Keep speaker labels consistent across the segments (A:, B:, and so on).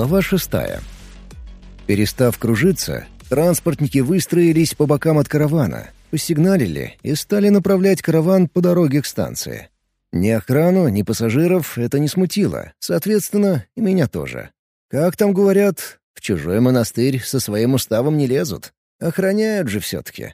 A: Глава шестая. Перестав кружиться, транспортники выстроились по бокам от каравана, посигналили и стали направлять караван по дороге к станции. Ни охрану, ни пассажиров это не смутило, соответственно, и меня тоже. Как там говорят, в чужой монастырь со своим уставом не лезут. Охраняют же все-таки.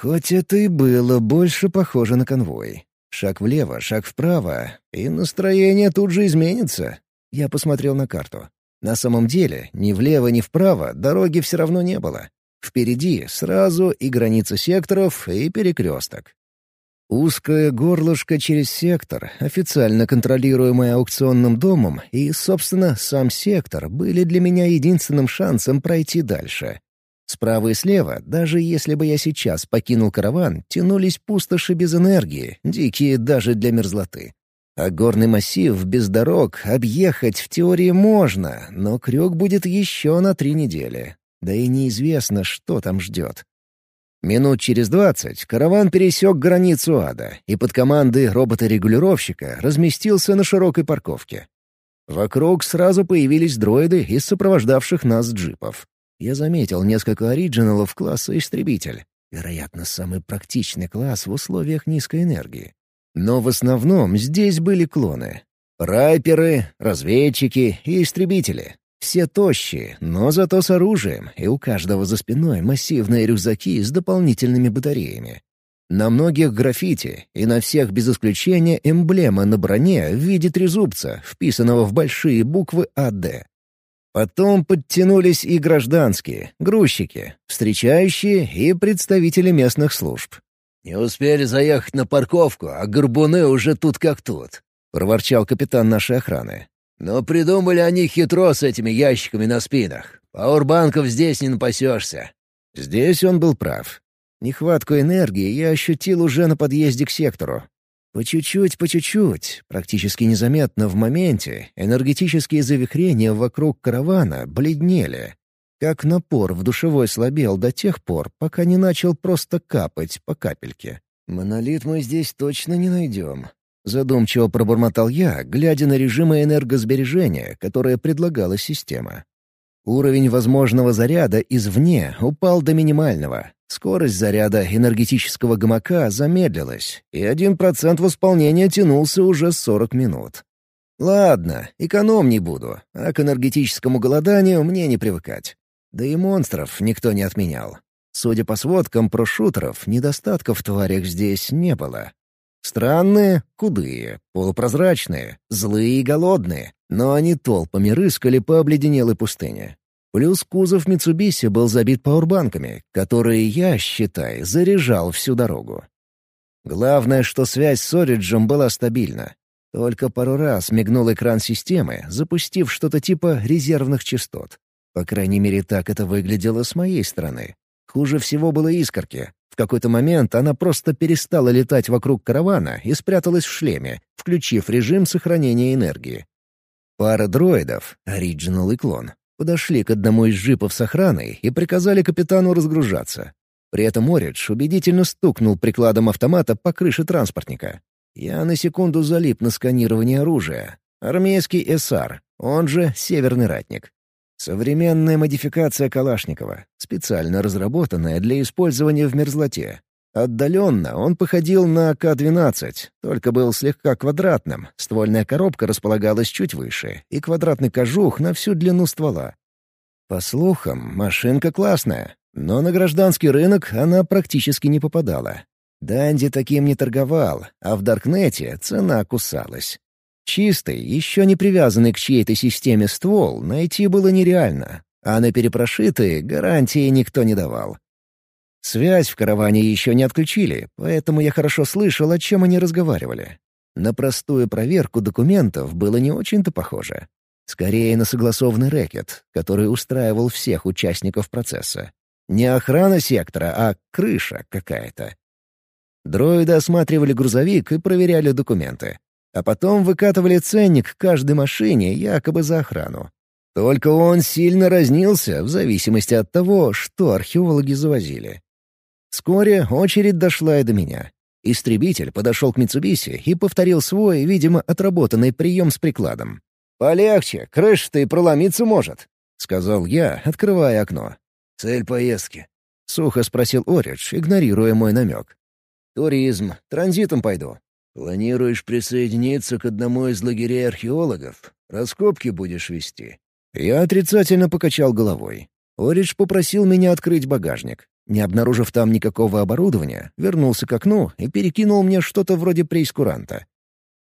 A: Хоть это и было больше похоже на конвой. Шаг влево, шаг вправо, и настроение тут же изменится. Я посмотрел на карту. На самом деле, ни влево, ни вправо дороги все равно не было. Впереди сразу и граница секторов, и перекресток. Узкое горлышко через сектор, официально контролируемое аукционным домом, и, собственно, сам сектор были для меня единственным шансом пройти дальше. Справа и слева, даже если бы я сейчас покинул караван, тянулись пустоши без энергии, дикие даже для мерзлоты. А горный массив без дорог объехать в теории можно, но крюк будет еще на три недели. Да и неизвестно, что там ждет. Минут через двадцать караван пересек границу ада и под командой робота-регулировщика разместился на широкой парковке. Вокруг сразу появились дроиды из сопровождавших нас джипов. Я заметил несколько оригиналов класса «Истребитель». Вероятно, самый практичный класс в условиях низкой энергии. Но в основном здесь были клоны. Райперы, разведчики и истребители. Все тощие, но зато с оружием, и у каждого за спиной массивные рюкзаки с дополнительными батареями. На многих граффити и на всех без исключения эмблема на броне в виде трезубца, вписанного в большие буквы «АД». Потом подтянулись и гражданские, грузчики, встречающие и представители местных служб.
B: «Не успели заехать на парковку, а горбуны уже тут как тут», — проворчал капитан нашей охраны. «Но придумали они хитро с этими ящиками на спинах. Пауэрбанков здесь не напасешься».
A: Здесь он был прав. Нехватку энергии я ощутил уже на подъезде к сектору. По чуть-чуть, по чуть-чуть, практически незаметно в моменте, энергетические завихрения вокруг каравана бледнели, как напор в душевой слабел до тех пор, пока не начал просто капать по капельке. «Монолит мы здесь точно не найдем», — задумчиво пробормотал я, глядя на режимы энергосбережения, которые предлагала система. Уровень возможного заряда извне упал до минимального. Скорость заряда энергетического гамака замедлилась, и один процент восполнения тянулся уже 40 минут. Ладно, эконом не буду, а к энергетическому голоданию мне не привыкать. Да и монстров никто не отменял. Судя по сводкам прошутеров, недостатков в тварях здесь не было. Странные, худые, полупрозрачные, злые и голодные, но они толпами рыскали по обледенелой пустыне. Плюс кузов Митсубиси был забит пауэрбанками, которые я, считай, заряжал всю дорогу. Главное, что связь с Ориджем была стабильна. Только пару раз мигнул экран системы, запустив что-то типа резервных частот. По крайней мере, так это выглядело с моей стороны. Хуже всего было искорки. В какой-то момент она просто перестала летать вокруг каравана и спряталась в шлеме, включив режим сохранения энергии. Пара дроидов, Оригинал и Клон, подошли к одному из джипов с охраной и приказали капитану разгружаться. При этом Оридж убедительно стукнул прикладом автомата по крыше транспортника. Я на секунду залип на сканирование оружия. Армейский СР, он же Северный Ратник. Современная модификация Калашникова, специально разработанная для использования в мерзлоте. Отдаленно он походил на К-12, только был слегка квадратным, ствольная коробка располагалась чуть выше, и квадратный кожух на всю длину ствола. По слухам, машинка классная, но на гражданский рынок она практически не попадала. Данди таким не торговал, а в Даркнете цена кусалась. Чистый, еще не привязанный к чьей-то системе ствол найти было нереально, а на перепрошитые гарантии никто не давал. Связь в караване еще не отключили, поэтому я хорошо слышал, о чем они разговаривали. На простую проверку документов было не очень-то похоже. Скорее на согласованный рэкет, который устраивал всех участников процесса. Не охрана сектора, а крыша какая-то. Дроиды осматривали грузовик и проверяли документы а потом выкатывали ценник каждой машине якобы за охрану. Только он сильно разнился в зависимости от того, что археологи завозили. Вскоре очередь дошла и до меня. Истребитель подошел к Митсубиси и повторил свой, видимо, отработанный прием с прикладом. «Полегче, крыша-то и проломиться может», — сказал я, открывая окно.
B: «Цель поездки?»
A: — сухо спросил Оридж, игнорируя мой намек. «Туризм. Транзитом пойду».
B: «Планируешь присоединиться к одному из лагерей археологов? Раскопки будешь вести?»
A: Я отрицательно покачал головой. Оридж попросил меня открыть багажник. Не обнаружив там никакого оборудования, вернулся к окну и перекинул мне что-то вроде прейскуранта.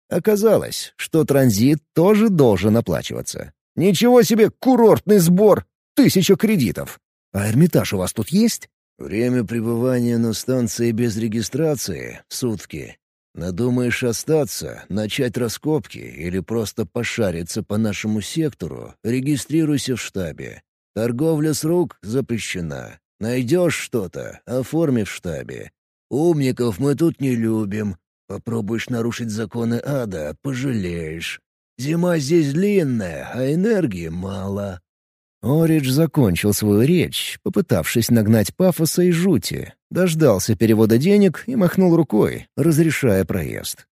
A: Оказалось, что транзит тоже должен оплачиваться. Ничего себе курортный сбор! Тысяча кредитов! А Эрмитаж у вас тут есть?
B: Время пребывания на станции без регистрации — сутки. Надумаешь остаться, начать раскопки или просто пошариться по нашему сектору, регистрируйся в штабе. Торговля с рук запрещена. Найдешь что-то — оформи в штабе. Умников мы тут не любим. Попробуешь нарушить законы ада — пожалеешь. Зима здесь длинная, а энергии мало.
A: Оридж закончил свою речь, попытавшись нагнать пафоса и жути, дождался перевода денег и махнул рукой, разрешая проезд.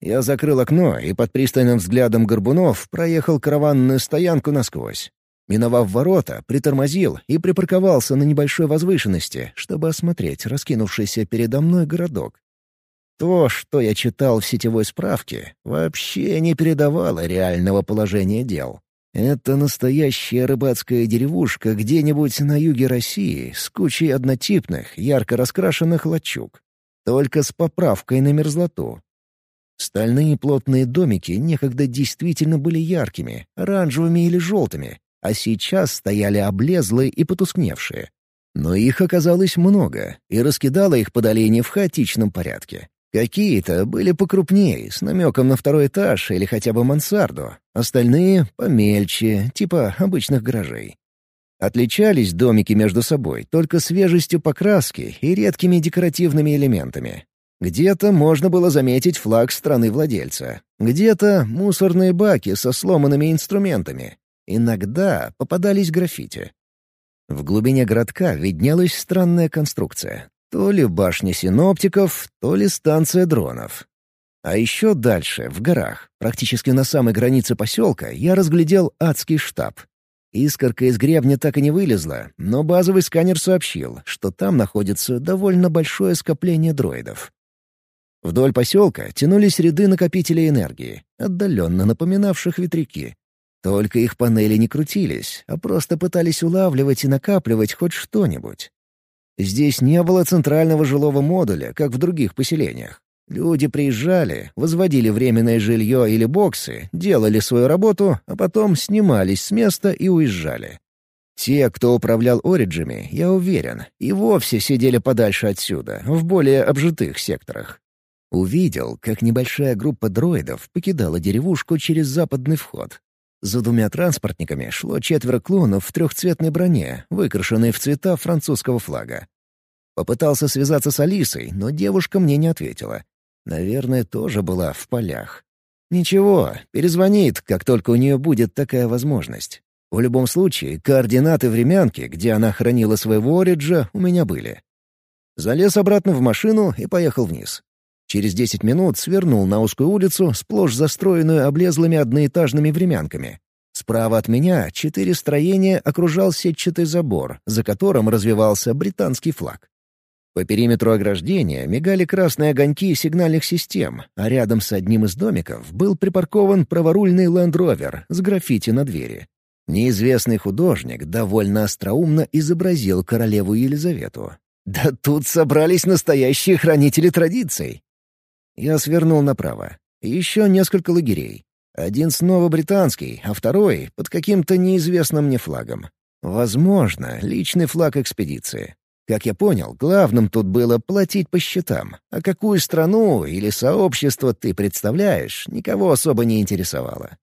A: Я закрыл окно и под пристальным взглядом горбунов проехал караванную стоянку насквозь. Миновав ворота, притормозил и припарковался на небольшой возвышенности, чтобы осмотреть раскинувшийся передо мной городок. То, что я читал в сетевой справке, вообще не передавало реального положения дел. Это настоящая рыбацкая деревушка где-нибудь на юге России с кучей однотипных, ярко раскрашенных лачуг. Только с поправкой на мерзлоту. Стальные плотные домики некогда действительно были яркими, оранжевыми или желтыми, а сейчас стояли облезлые и потускневшие. Но их оказалось много, и раскидало их по долине в хаотичном порядке. Какие-то были покрупнее, с намеком на второй этаж или хотя бы мансарду, остальные — помельче, типа обычных гаражей. Отличались домики между собой только свежестью покраски и редкими декоративными элементами. Где-то можно было заметить флаг страны владельца, где-то мусорные баки со сломанными инструментами. Иногда попадались граффити. В глубине городка виднелась странная конструкция. То ли башня синоптиков, то ли станция дронов. А еще дальше, в горах, практически на самой границе поселка, я разглядел адский штаб. Искорка из гребня так и не вылезла, но базовый сканер сообщил, что там находится довольно большое скопление дроидов. Вдоль поселка тянулись ряды накопителей энергии, отдаленно напоминавших ветряки. Только их панели не крутились, а просто пытались улавливать и накапливать хоть что-нибудь. Здесь не было центрального жилого модуля, как в других поселениях. Люди приезжали, возводили временное жилье или боксы, делали свою работу, а потом снимались с места и уезжали. Те, кто управлял Ориджами, я уверен, и вовсе сидели подальше отсюда, в более обжитых секторах. Увидел, как небольшая группа дроидов покидала деревушку через западный вход. За двумя транспортниками шло четверо клонов в трехцветной броне, выкрашенной в цвета французского флага. Попытался связаться с Алисой, но девушка мне не ответила. Наверное, тоже была в полях. Ничего, перезвонит, как только у нее будет такая возможность. В любом случае, координаты времянки, где она хранила своего Ориджа, у меня были. Залез обратно в машину и поехал вниз. Через десять минут свернул на узкую улицу, сплошь застроенную облезлыми одноэтажными времянками. Справа от меня четыре строения окружал сетчатый забор, за которым развивался британский флаг. По периметру ограждения мигали красные огоньки сигнальных систем, а рядом с одним из домиков был припаркован праворульный Land с граффити на двери. Неизвестный художник довольно остроумно изобразил королеву Елизавету. Да тут собрались настоящие хранители традиций. Я свернул направо. Еще несколько лагерей. Один снова британский, а второй — под каким-то неизвестным мне флагом. Возможно, личный флаг экспедиции. Как я понял, главным тут было платить по счетам, а какую страну или сообщество ты представляешь, никого особо не интересовало.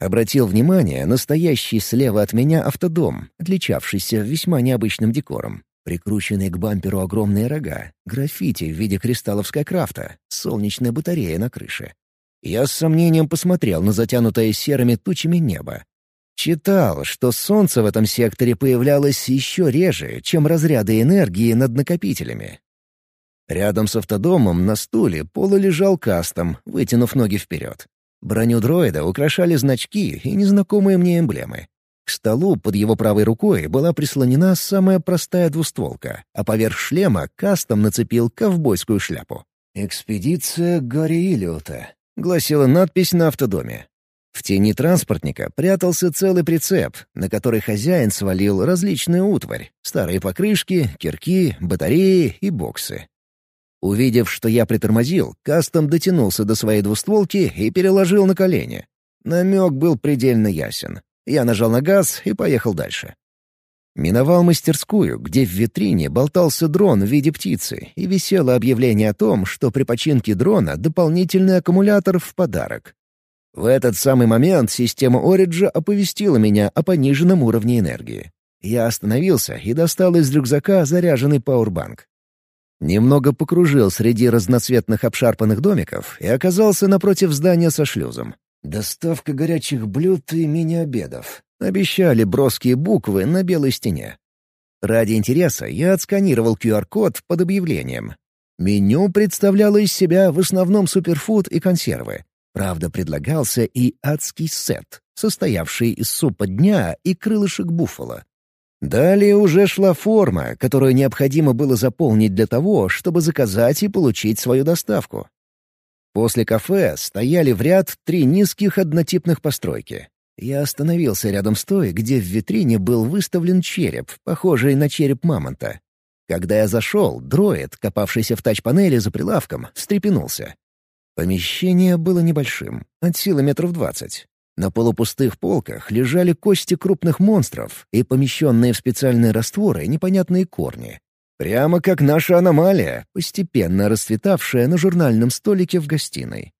A: Обратил внимание на стоящий слева от меня автодом, отличавшийся весьма необычным декором. Прикрученные к бамперу огромные рога, граффити в виде кристаллов Скайкрафта, солнечная батарея на крыше. Я с сомнением посмотрел на затянутое серыми тучами небо. Читал, что солнце в этом секторе появлялось еще реже, чем разряды энергии над накопителями. Рядом с автодомом на стуле полулежал кастом, вытянув ноги вперед. Броню дроида украшали значки и незнакомые мне эмблемы. Столу под его правой рукой была прислонена самая простая двустволка, а поверх шлема кастом нацепил ковбойскую шляпу. «Экспедиция Гарри Иллиота», — гласила надпись на автодоме. В тени транспортника прятался целый прицеп, на который хозяин свалил различную утварь — старые покрышки, кирки, батареи и боксы. Увидев, что я притормозил, Кастом дотянулся до своей двустволки и переложил на колени. Намек был предельно ясен. Я нажал на газ и поехал дальше. Миновал мастерскую, где в витрине болтался дрон в виде птицы, и висело объявление о том, что при починке дрона дополнительный аккумулятор в подарок. В этот самый момент система Ориджа оповестила меня о пониженном уровне энергии. Я остановился и достал из рюкзака заряженный пауэрбанк. Немного покружил среди разноцветных обшарпанных домиков и оказался напротив здания со шлюзом. «Доставка горячих блюд и мини-обедов», — обещали броские буквы на белой стене. Ради интереса я отсканировал QR-код под объявлением. Меню представляло из себя в основном суперфуд и консервы. Правда, предлагался и адский сет, состоявший из супа дня и крылышек буффало. Далее уже шла форма, которую необходимо было заполнить для того, чтобы заказать и получить свою доставку. После кафе стояли в ряд три низких однотипных постройки. Я остановился рядом с той, где в витрине был выставлен череп, похожий на череп мамонта. Когда я зашел, дроид, копавшийся в тач-панели за прилавком, встрепенулся. Помещение было небольшим, от силы метров двадцать. На полупустых полках лежали кости крупных монстров и помещенные в специальные растворы непонятные корни. Прямо как наша аномалия, постепенно расцветавшая на журнальном столике в гостиной.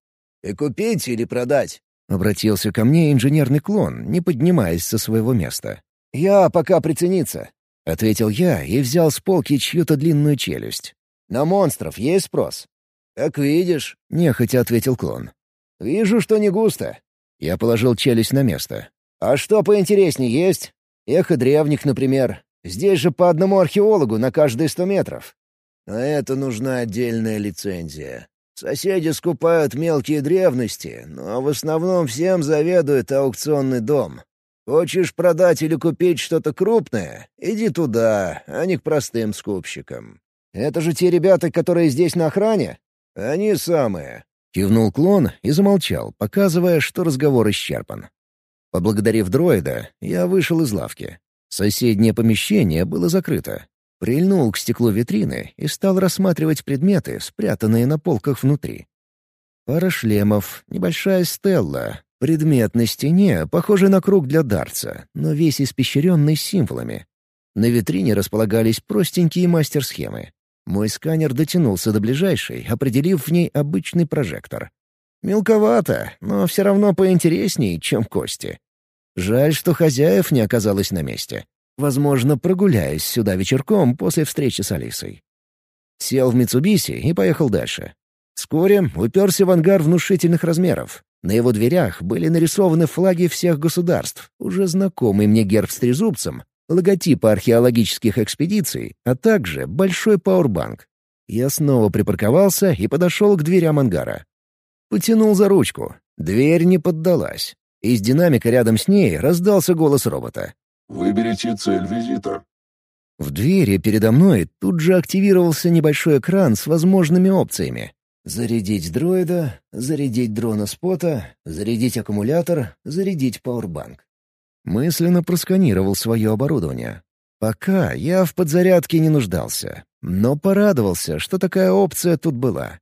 B: «И купить или продать?»
A: — обратился ко мне инженерный клон, не поднимаясь со своего места.
B: «Я пока прицениться», —
A: ответил я и взял с полки чью-то длинную челюсть.
B: «На монстров есть спрос?» «Как видишь», —
A: нехотя ответил клон.
B: «Вижу, что не густо».
A: Я положил челюсть на место.
B: «А что поинтереснее есть? Эхо древних, например. Здесь же по одному археологу на каждые сто метров». «На это нужна отдельная лицензия. Соседи скупают мелкие древности, но в основном всем заведует аукционный дом. Хочешь продать или купить что-то крупное? Иди туда, а не к простым скупщикам. Это же те ребята, которые здесь на охране? «Они самые», —
A: кивнул клон и замолчал, показывая, что разговор исчерпан. Поблагодарив дроида, я вышел из лавки. Соседнее помещение было закрыто. Прильнул к стеклу витрины и стал рассматривать предметы, спрятанные на полках внутри. Пара шлемов, небольшая стелла, предмет на стене, похожий на круг для дарца, но весь испещренный символами. На витрине располагались простенькие мастер-схемы. Мой сканер дотянулся до ближайшей, определив в ней обычный прожектор. Мелковато, но все равно поинтереснее, чем кости. Жаль, что хозяев не оказалось на месте. Возможно, прогуляюсь сюда вечерком после встречи с Алисой. Сел в Митсубиси и поехал дальше. Вскоре уперся в ангар внушительных размеров. На его дверях были нарисованы флаги всех государств, уже знакомый мне герб с трезубцем, логотипы археологических экспедиций, а также большой пауэрбанк. Я снова припарковался и подошел к дверям ангара. Потянул за ручку. Дверь не поддалась. Из динамика рядом с ней раздался голос робота.
C: «Выберите цель визита».
A: В двери передо мной тут же активировался небольшой экран с возможными опциями. Зарядить дроида, зарядить дрона спота, зарядить аккумулятор, зарядить пауэрбанк. Мысленно просканировал свое оборудование. Пока я в подзарядке не нуждался, но порадовался, что такая опция тут была.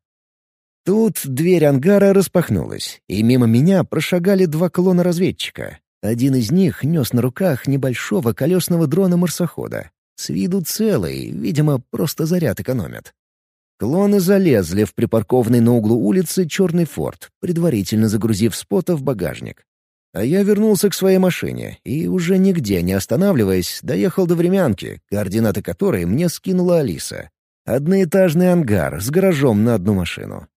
A: Тут дверь ангара распахнулась, и мимо меня прошагали два клона-разведчика. Один из них нес на руках небольшого колесного дрона-марсохода. С виду целый, видимо, просто заряд экономят. Клоны залезли в припаркованный на углу улицы черный форт, предварительно загрузив спота в багажник. А я вернулся к своей машине и, уже нигде не останавливаясь, доехал до времянки, координаты которой мне скинула Алиса. Одноэтажный ангар с гаражом на одну машину.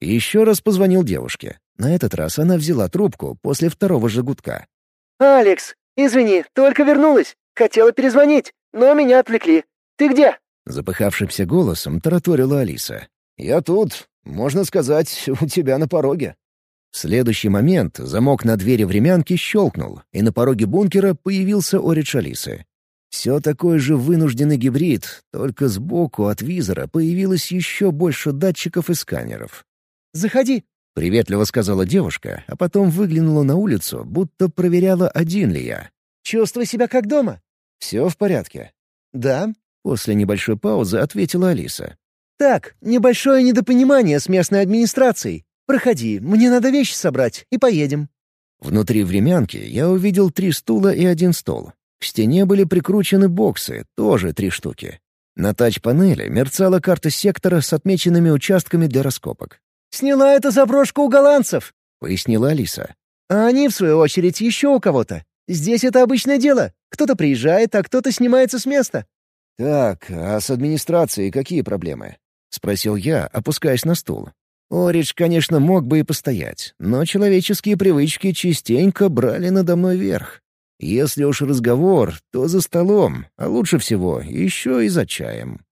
A: Еще раз позвонил девушке. На этот раз она взяла трубку после второго же гудка.
D: «Алекс, извини, только вернулась. Хотела перезвонить, но меня отвлекли. Ты где?»
A: Запыхавшимся голосом тараторила Алиса.
B: «Я тут, можно сказать, у тебя на пороге».
A: В следующий момент замок на двери времянки щелкнул, и на пороге бункера появился Оридж Алисы. Все такой же вынужденный гибрид, только сбоку от визора появилось еще больше датчиков и сканеров.
D: «Заходи», —
A: приветливо сказала девушка, а потом выглянула на улицу, будто проверяла, один ли я.
D: «Чувствуй себя как дома».
A: «Все в порядке».
D: «Да», —
A: после небольшой паузы ответила Алиса.
D: «Так, небольшое недопонимание с местной администрацией. Проходи, мне надо вещи собрать, и поедем».
A: Внутри времянки я увидел три стула и один стол. К стене были прикручены боксы, тоже три штуки. На тач-панели мерцала карта сектора с отмеченными участками для раскопок.
D: «Сняла эта заброшка у голландцев», —
A: пояснила Алиса.
D: «А они, в свою очередь, еще у кого-то. Здесь это обычное дело. Кто-то приезжает, а кто-то снимается с места».
A: «Так, а с администрацией какие проблемы?» — спросил я, опускаясь на стул. Оридж, конечно, мог бы и постоять, но человеческие привычки частенько брали надо мной верх. Если уж разговор, то за столом, а лучше всего еще и за чаем.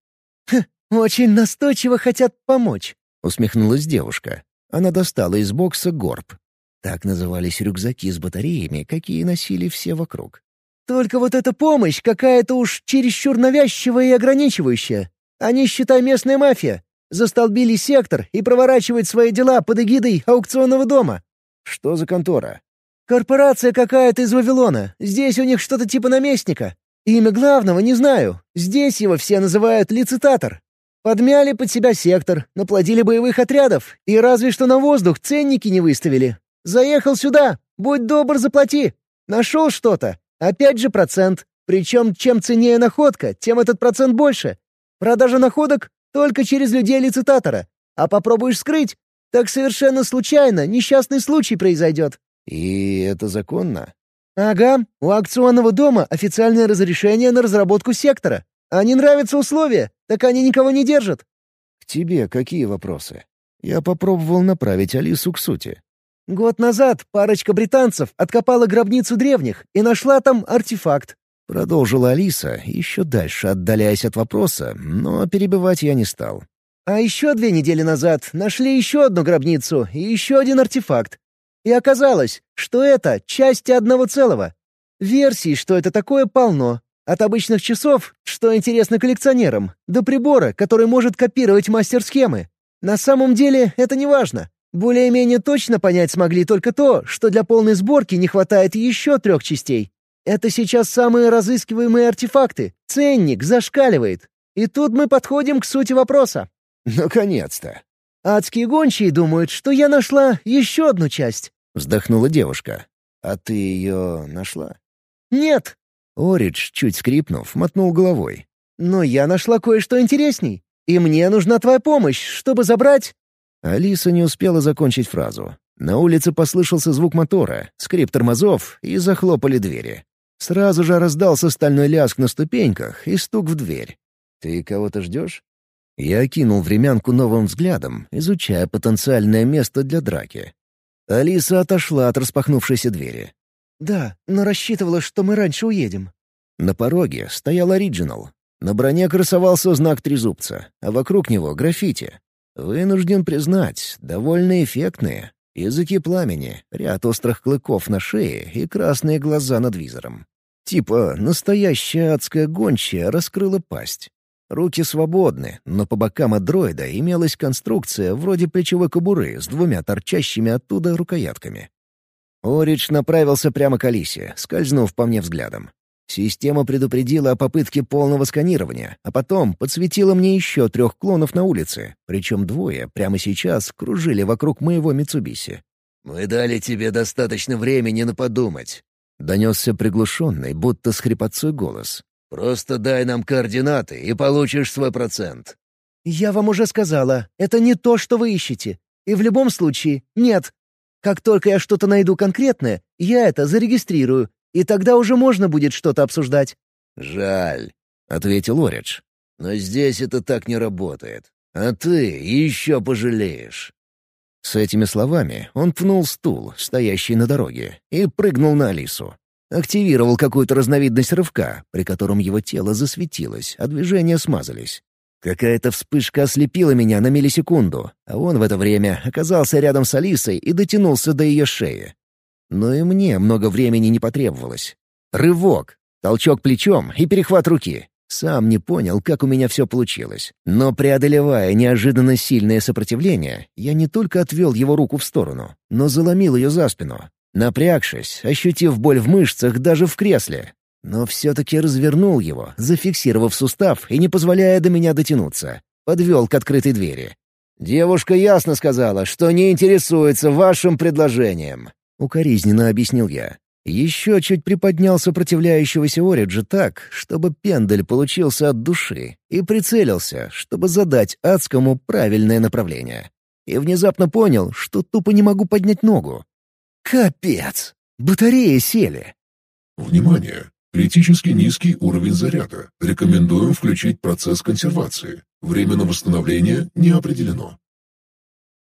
D: «Хм, очень настойчиво хотят помочь», —
A: усмехнулась девушка. Она достала из бокса горб. Так назывались рюкзаки с батареями, какие носили все вокруг.
D: «Только вот эта помощь какая-то уж чересчур навязчивая и ограничивающая. Они, считай, местная мафия. Застолбили сектор и проворачивают свои дела под эгидой аукционного дома».
A: «Что за контора?»
D: «Корпорация какая-то из Вавилона. Здесь у них что-то типа наместника. Имя главного не знаю. Здесь его все называют лицитатор. Подмяли под себя сектор, наплодили боевых отрядов, и разве что на воздух ценники не выставили. Заехал сюда, будь добр, заплати. Нашел что-то. Опять же процент. Причем чем ценнее находка, тем этот процент больше. Продажа находок только через людей лицитатора. А попробуешь скрыть, так совершенно случайно несчастный случай произойдет.
A: «И это законно?»
D: «Ага, у акционного дома официальное разрешение на разработку сектора. А не нравятся условия, так они никого не держат».
A: «К тебе какие вопросы?» Я попробовал направить Алису к сути.
D: «Год назад парочка британцев откопала гробницу древних и нашла там артефакт».
A: Продолжила Алиса, еще дальше отдаляясь от вопроса, но перебивать я не стал.
D: «А еще две недели назад нашли еще одну гробницу и еще один артефакт. И оказалось, что это части одного целого. Версий, что это такое, полно. От обычных часов, что интересно коллекционерам, до прибора, который может копировать мастер-схемы. На самом деле это не важно. Более-менее точно понять смогли только то, что для полной сборки не хватает еще трех частей. Это сейчас самые разыскиваемые артефакты. Ценник зашкаливает. И тут мы подходим к сути вопроса.
A: Наконец-то.
D: Адские гончие думают, что я нашла еще одну часть.
A: — вздохнула девушка. «А ты ее нашла?»
D: «Нет».
A: Оридж, чуть скрипнув, мотнул головой.
D: «Но я нашла кое-что интересней, и мне нужна твоя помощь, чтобы забрать...»
A: Алиса не успела закончить фразу. На улице послышался звук мотора, скрип тормозов, и захлопали двери. Сразу же раздался стальной лязг на ступеньках и стук в дверь. «Ты кого-то ждешь?» Я окинул времянку новым взглядом, изучая потенциальное место для драки. Алиса отошла от распахнувшейся двери.
D: «Да, но рассчитывала, что мы раньше уедем».
A: На пороге стоял оригинал. На броне красовался знак трезубца, а вокруг него граффити. Вынужден признать, довольно эффектные. Языки пламени, ряд острых клыков на шее и красные глаза над визором. Типа настоящая адская гончая раскрыла пасть. Руки свободны, но по бокам от дроида имелась конструкция вроде плечевой кобуры с двумя торчащими оттуда рукоятками. Оридж направился прямо к Алисе, скользнув по мне взглядом. Система предупредила о попытке полного сканирования, а потом подсветила мне еще трех клонов на улице, причем двое прямо сейчас кружили вокруг моего Митсубиси.
B: «Мы дали тебе достаточно времени на подумать», —
A: донесся приглушенный, будто с хрипотцой голос.
B: Просто дай нам координаты и получишь свой процент».
D: «Я вам уже сказала, это не то, что вы ищете. И в любом случае, нет. Как только я что-то найду конкретное, я это зарегистрирую, и тогда уже можно будет что-то обсуждать».
B: «Жаль», —
A: ответил Оридж.
B: «Но здесь это так не работает. А ты еще пожалеешь».
A: С этими словами он пнул стул, стоящий на дороге, и прыгнул на Алису. Активировал какую-то разновидность рывка, при котором его тело засветилось, а движения смазались. Какая-то вспышка ослепила меня на миллисекунду, а он в это время оказался рядом с Алисой и дотянулся до ее шеи. Но и мне много времени не потребовалось. Рывок, толчок плечом и перехват руки. Сам не понял, как у меня все получилось. Но преодолевая неожиданно сильное сопротивление, я не только отвел его руку в сторону, но заломил ее за спину. Напрягшись, ощутив боль в мышцах даже в кресле, но все-таки развернул его, зафиксировав сустав и не позволяя до меня дотянуться. Подвел к открытой двери.
B: «Девушка ясно сказала, что не интересуется вашим предложением», —
A: укоризненно объяснил я. Еще чуть приподнял сопротивляющегося Ориджа так, чтобы пендель получился от души, и прицелился, чтобы задать адскому правильное направление. И внезапно понял, что тупо не могу поднять ногу. Капец! Батареи сели.
C: Внимание! Критически низкий уровень заряда. Рекомендуем включить процесс консервации. Время на восстановление не определено.